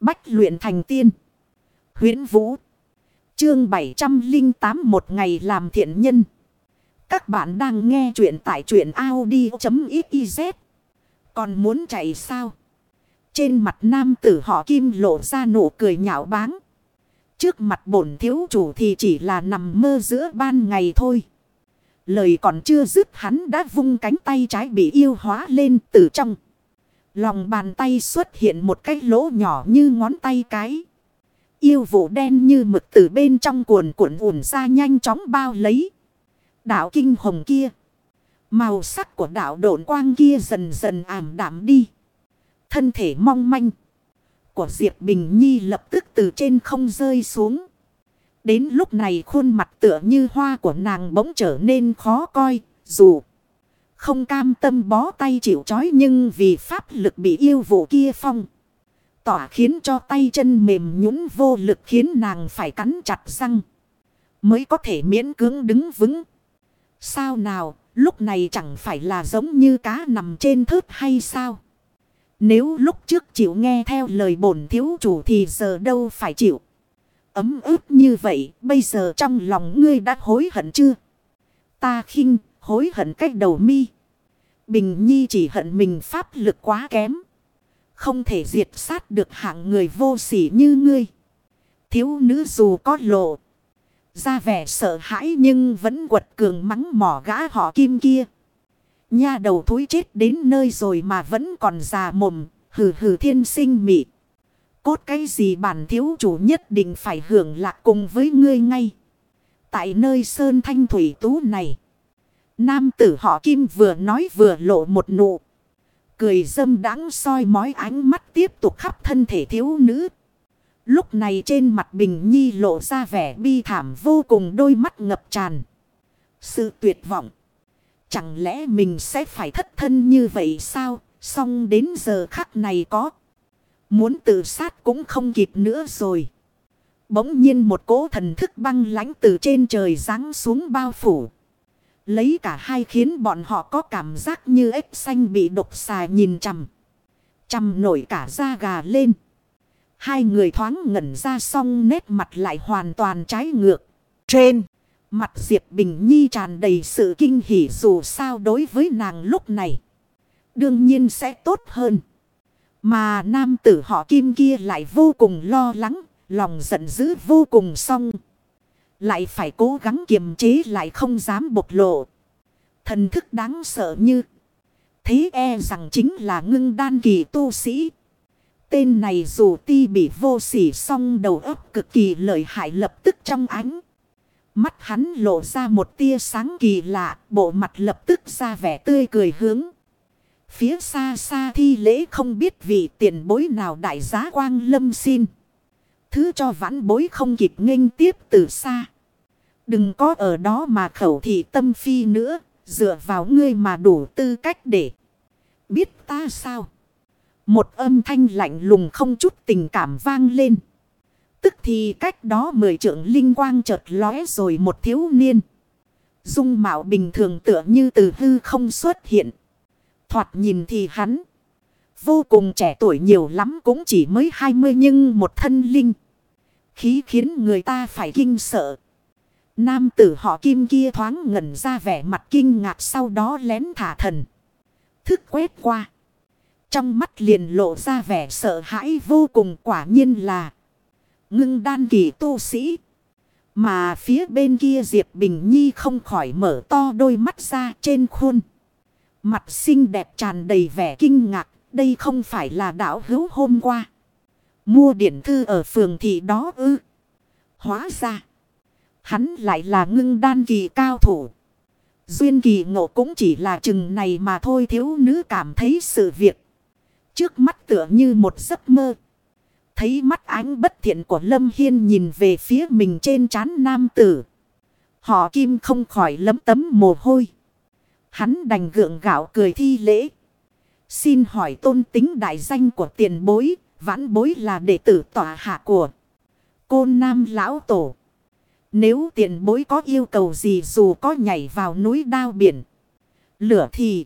Bách luyện thành tiên. huyễn Vũ. Chương 708 một ngày làm thiện nhân. Các bạn đang nghe truyện tại truyện Audi.xyz. Còn muốn chạy sao? Trên mặt nam tử họ kim lộ ra nụ cười nhạo báng. Trước mặt bổn thiếu chủ thì chỉ là nằm mơ giữa ban ngày thôi. Lời còn chưa dứt hắn đã vung cánh tay trái bị yêu hóa lên từ trong. Lòng bàn tay xuất hiện một cái lỗ nhỏ như ngón tay cái. Yêu vụ đen như mực từ bên trong cuồn cuộn ủn ra nhanh chóng bao lấy. Đạo kinh hồng kia. Màu sắc của đạo độn quang kia dần dần ảm đạm đi. Thân thể mong manh. Của Diệp Bình Nhi lập tức từ trên không rơi xuống. Đến lúc này khuôn mặt tựa như hoa của nàng bỗng trở nên khó coi. Dù không cam tâm bó tay chịu chói nhưng vì pháp lực bị yêu vụ kia phong. Tỏa khiến cho tay chân mềm nhũn vô lực khiến nàng phải cắn chặt răng. Mới có thể miễn cưỡng đứng vững. Sao nào, lúc này chẳng phải là giống như cá nằm trên thớt hay sao? Nếu lúc trước chịu nghe theo lời bổn thiếu chủ thì giờ đâu phải chịu. Ấm ướp như vậy, bây giờ trong lòng ngươi đã hối hận chưa? Ta khinh, hối hận cách đầu mi. Bình Nhi chỉ hận mình pháp lực quá kém. Không thể diệt sát được hạng người vô sỉ như ngươi. Thiếu nữ dù có lộ. Ra vẻ sợ hãi nhưng vẫn quật cường mắng mỏ gã họ kim kia. Nha đầu thúi chết đến nơi rồi mà vẫn còn già mồm. Hừ hừ thiên sinh mị. Cốt cái gì bản thiếu chủ nhất định phải hưởng lạc cùng với ngươi ngay. Tại nơi sơn thanh thủy tú này. Nam tử họ kim vừa nói vừa lộ một nụ. Cười dâm đắng soi mói ánh mắt tiếp tục khắp thân thể thiếu nữ. Lúc này trên mặt Bình Nhi lộ ra vẻ bi thảm vô cùng đôi mắt ngập tràn. Sự tuyệt vọng. Chẳng lẽ mình sẽ phải thất thân như vậy sao? Xong đến giờ khắc này có. Muốn tự sát cũng không kịp nữa rồi. Bỗng nhiên một cỗ thần thức băng lãnh từ trên trời giáng xuống bao phủ. Lấy cả hai khiến bọn họ có cảm giác như ếch xanh bị độc xà nhìn chằm. Chằm nổi cả da gà lên. Hai người thoáng ngẩn ra xong nét mặt lại hoàn toàn trái ngược. Trên, mặt Diệp Bình Nhi tràn đầy sự kinh hỉ dù sao đối với nàng lúc này. Đương nhiên sẽ tốt hơn. Mà nam tử họ kim kia lại vô cùng lo lắng, lòng giận dữ vô cùng song. Lại phải cố gắng kiềm chế lại không dám bộc lộ. Thần thức đáng sợ như. Thế e rằng chính là ngưng đan kỳ tu sĩ. Tên này dù ti bị vô sỉ song đầu óc cực kỳ lợi hại lập tức trong ánh. Mắt hắn lộ ra một tia sáng kỳ lạ, bộ mặt lập tức ra vẻ tươi cười hướng. Phía xa xa thi lễ không biết vị tiền bối nào đại giá quang lâm xin. Thứ cho vãn bối không kịp nghênh tiếp từ xa. Đừng có ở đó mà khẩu thị tâm phi nữa. Dựa vào ngươi mà đủ tư cách để biết ta sao. Một âm thanh lạnh lùng không chút tình cảm vang lên. Tức thì cách đó mười trưởng linh quang chợt lóe rồi một thiếu niên. Dung mạo bình thường tựa như từ hư không xuất hiện. Thoạt nhìn thì hắn. Vô cùng trẻ tuổi nhiều lắm cũng chỉ mới hai mươi nhưng một thân linh. Khí khiến người ta phải kinh sợ. Nam tử họ kim kia thoáng ngẩn ra vẻ mặt kinh ngạc sau đó lén thả thần. Thức quét qua. Trong mắt liền lộ ra vẻ sợ hãi vô cùng quả nhiên là. Ngưng đan kỳ tu sĩ. Mà phía bên kia Diệp Bình Nhi không khỏi mở to đôi mắt ra trên khuôn. Mặt xinh đẹp tràn đầy vẻ kinh ngạc. Đây không phải là đảo hữu hôm qua. Mua điện thư ở phường thị đó ư. Hóa ra. Hắn lại là ngưng đan kỳ cao thủ. Duyên kỳ ngộ cũng chỉ là chừng này mà thôi, thiếu nữ cảm thấy sự việc. Trước mắt tựa như một giấc mơ. Thấy mắt ánh bất thiện của Lâm Hiên nhìn về phía mình trên trán nam tử. Họ kim không khỏi lấm tấm mồ hôi. Hắn đành gượng gạo cười thi lễ. Xin hỏi tôn tính đại danh của tiền bối. Vãn bối là đệ tử tỏa hạ của. Côn nam lão tổ. Nếu tiền bối có yêu cầu gì dù có nhảy vào núi đao biển. Lửa thì.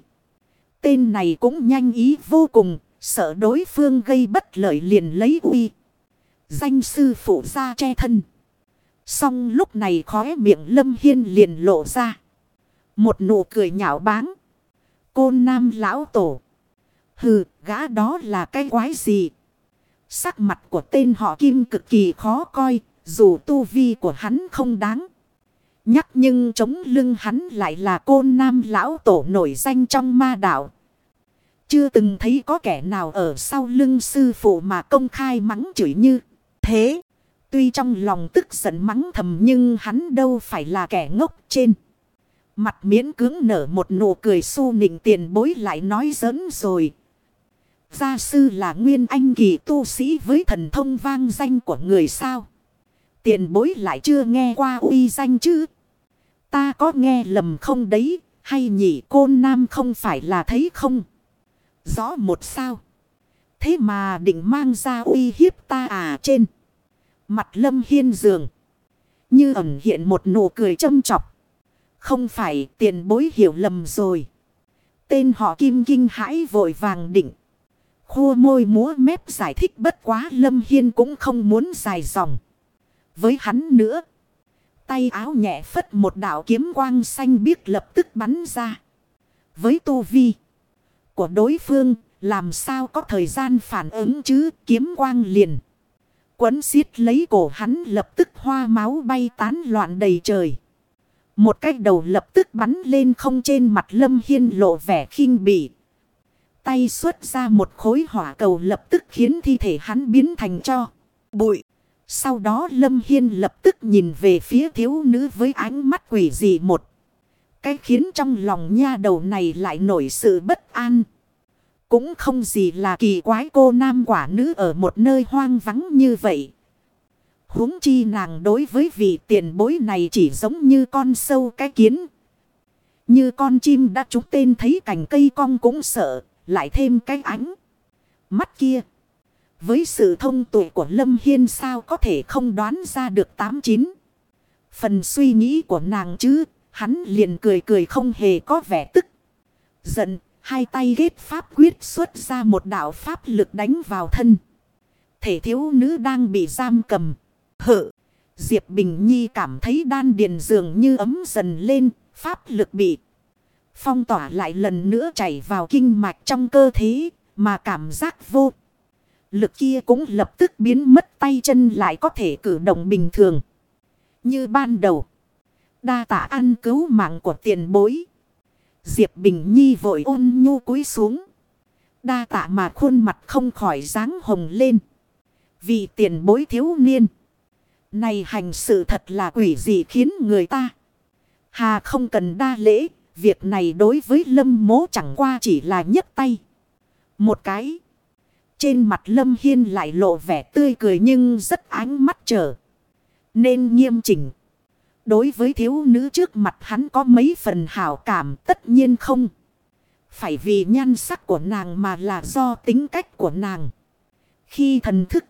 Tên này cũng nhanh ý vô cùng. Sợ đối phương gây bất lợi liền lấy uy. Danh sư phụ ra che thân. Xong lúc này khóe miệng Lâm Hiên liền lộ ra. Một nụ cười nhạo báng. Côn nam lão tổ. Hừ, gã đó là cái quái gì? Sắc mặt của tên họ Kim cực kỳ khó coi, dù tu vi của hắn không đáng. Nhắc nhưng chống lưng hắn lại là côn nam lão tổ nổi danh trong ma đạo. Chưa từng thấy có kẻ nào ở sau lưng sư phụ mà công khai mắng chửi như thế. Tuy trong lòng tức giận mắng thầm nhưng hắn đâu phải là kẻ ngốc trên. Mặt miễn cứng nở một nụ cười su nịnh tiền bối lại nói giỡn rồi. Gia sư là nguyên anh kỳ tu sĩ với thần thông vang danh của người sao. Tiền bối lại chưa nghe qua uy danh chứ. Ta có nghe lầm không đấy, hay nhỉ côn nam không phải là thấy không? Rõ một sao. Thế mà định mang ra uy hiếp ta à trên. Mặt lâm hiên giường. Như ẩn hiện một nụ cười châm chọc. Không phải tiền bối hiểu lầm rồi. Tên họ kim kinh hãi vội vàng định. Khua môi múa mép giải thích bất quá lâm hiên cũng không muốn dài dòng. Với hắn nữa. Tay áo nhẹ phất một đạo kiếm quang xanh biếc lập tức bắn ra. Với tu vi của đối phương, làm sao có thời gian phản ứng chứ kiếm quang liền. Quấn xiết lấy cổ hắn lập tức hoa máu bay tán loạn đầy trời. Một cái đầu lập tức bắn lên không trên mặt lâm hiên lộ vẻ khinh bỉ. Tay xuất ra một khối hỏa cầu lập tức khiến thi thể hắn biến thành cho bụi. Sau đó Lâm Hiên lập tức nhìn về phía thiếu nữ với ánh mắt quỷ dị một. Cái khiến trong lòng nha đầu này lại nổi sự bất an. Cũng không gì là kỳ quái cô nam quả nữ ở một nơi hoang vắng như vậy. huống chi nàng đối với vị tiền bối này chỉ giống như con sâu cái kiến. Như con chim đã trúng tên thấy cành cây cong cũng sợ, lại thêm cái ánh. Mắt kia. Với sự thông tuệ của Lâm Hiên sao có thể không đoán ra được tám chín. Phần suy nghĩ của nàng chứ, hắn liền cười cười không hề có vẻ tức. Giận, hai tay ghét pháp quyết xuất ra một đạo pháp lực đánh vào thân. Thể thiếu nữ đang bị giam cầm. Hỡ, Diệp Bình Nhi cảm thấy đan điền dường như ấm dần lên, pháp lực bị phong tỏa lại lần nữa chảy vào kinh mạch trong cơ thể, mà cảm giác vô lực kia cũng lập tức biến mất tay chân lại có thể cử động bình thường. Như ban đầu. Đa tạ ăn cứu mạng của tiền bối. Diệp Bình Nhi vội ôn nhu cúi xuống. Đa tạ mà khuôn mặt không khỏi dáng hồng lên. Vì tiền bối thiếu niên. Này hành sự thật là quỷ gì khiến người ta. Hà không cần đa lễ. Việc này đối với lâm mố chẳng qua chỉ là nhấc tay. Một cái. Trên mặt Lâm Hiên lại lộ vẻ tươi cười nhưng rất ánh mắt trở. Nên nghiêm chỉnh. Đối với thiếu nữ trước mặt hắn có mấy phần hảo cảm, tất nhiên không. Phải vì nhan sắc của nàng mà là do tính cách của nàng. Khi thần thức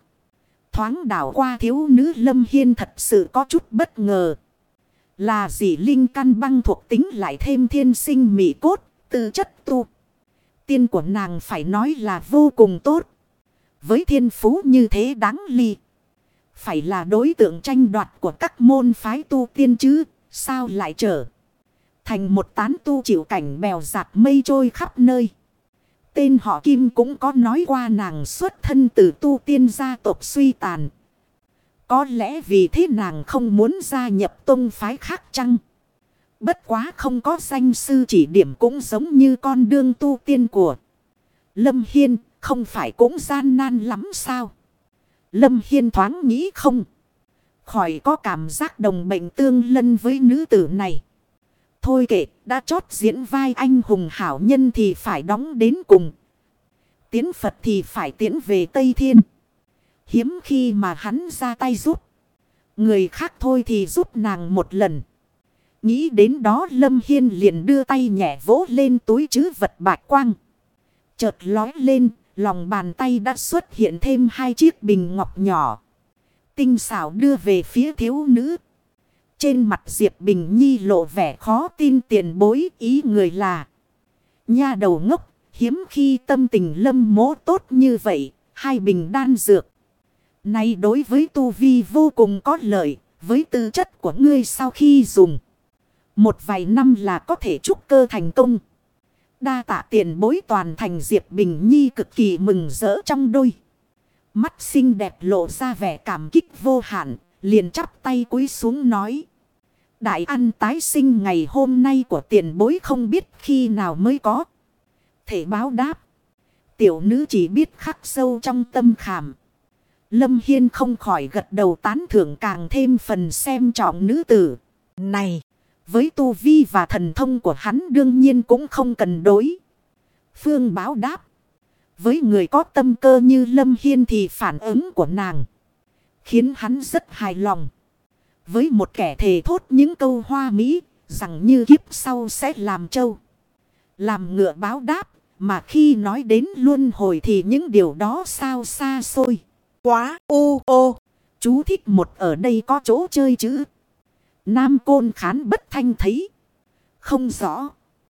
thoáng đảo qua thiếu nữ, Lâm Hiên thật sự có chút bất ngờ. Là gì linh căn băng thuộc tính lại thêm thiên sinh mị cốt, tư chất tu. Tiên của nàng phải nói là vô cùng tốt. Với thiên phú như thế đáng ly. Phải là đối tượng tranh đoạt của các môn phái tu tiên chứ. Sao lại trở. Thành một tán tu chịu cảnh bèo giạt mây trôi khắp nơi. Tên họ Kim cũng có nói qua nàng xuất thân từ tu tiên gia tộc suy tàn. Có lẽ vì thế nàng không muốn gia nhập tông phái khác chăng? Bất quá không có danh sư chỉ điểm cũng giống như con đương tu tiên của Lâm Hiên không phải cũng gian nan lắm sao? Lâm Hiên thoáng nghĩ không? Khỏi có cảm giác đồng bệnh tương lân với nữ tử này. Thôi kệ, đã chót diễn vai anh hùng hảo nhân thì phải đóng đến cùng. Tiến Phật thì phải tiến về Tây Thiên. Hiếm khi mà hắn ra tay giúp. Người khác thôi thì giúp nàng một lần. Nghĩ đến đó Lâm Hiên liền đưa tay nhẹ vỗ lên túi chứ vật bạc quang. Chợt lói lên, Lòng bàn tay đã xuất hiện thêm hai chiếc bình ngọc nhỏ. Tinh xảo đưa về phía thiếu nữ. Trên mặt Diệp Bình Nhi lộ vẻ khó tin tiền bối ý người là. Nha đầu ngốc, hiếm khi tâm tình lâm mố tốt như vậy, hai bình đan dược. Này đối với tu vi vô cùng có lợi, với tư chất của ngươi sau khi dùng. Một vài năm là có thể trúc cơ thành công. Đa tạ tiền bối toàn thành Diệp Bình Nhi cực kỳ mừng rỡ trong đôi. Mắt xinh đẹp lộ ra vẻ cảm kích vô hạn, liền chắp tay cúi xuống nói. Đại ăn tái sinh ngày hôm nay của tiền bối không biết khi nào mới có. Thể báo đáp. Tiểu nữ chỉ biết khắc sâu trong tâm khảm. Lâm Hiên không khỏi gật đầu tán thưởng càng thêm phần xem trọng nữ tử. Này, với tu vi và thần thông của hắn đương nhiên cũng không cần đối. Phương báo đáp. Với người có tâm cơ như Lâm Hiên thì phản ứng của nàng. Khiến hắn rất hài lòng. Với một kẻ thề thốt những câu hoa mỹ. Rằng như kiếp sau sẽ làm trâu. Làm ngựa báo đáp. Mà khi nói đến luân hồi thì những điều đó sao xa xôi. Quá ô ô. Chú thích một ở đây có chỗ chơi chữ. Nam côn khán bất thanh thấy. Không rõ.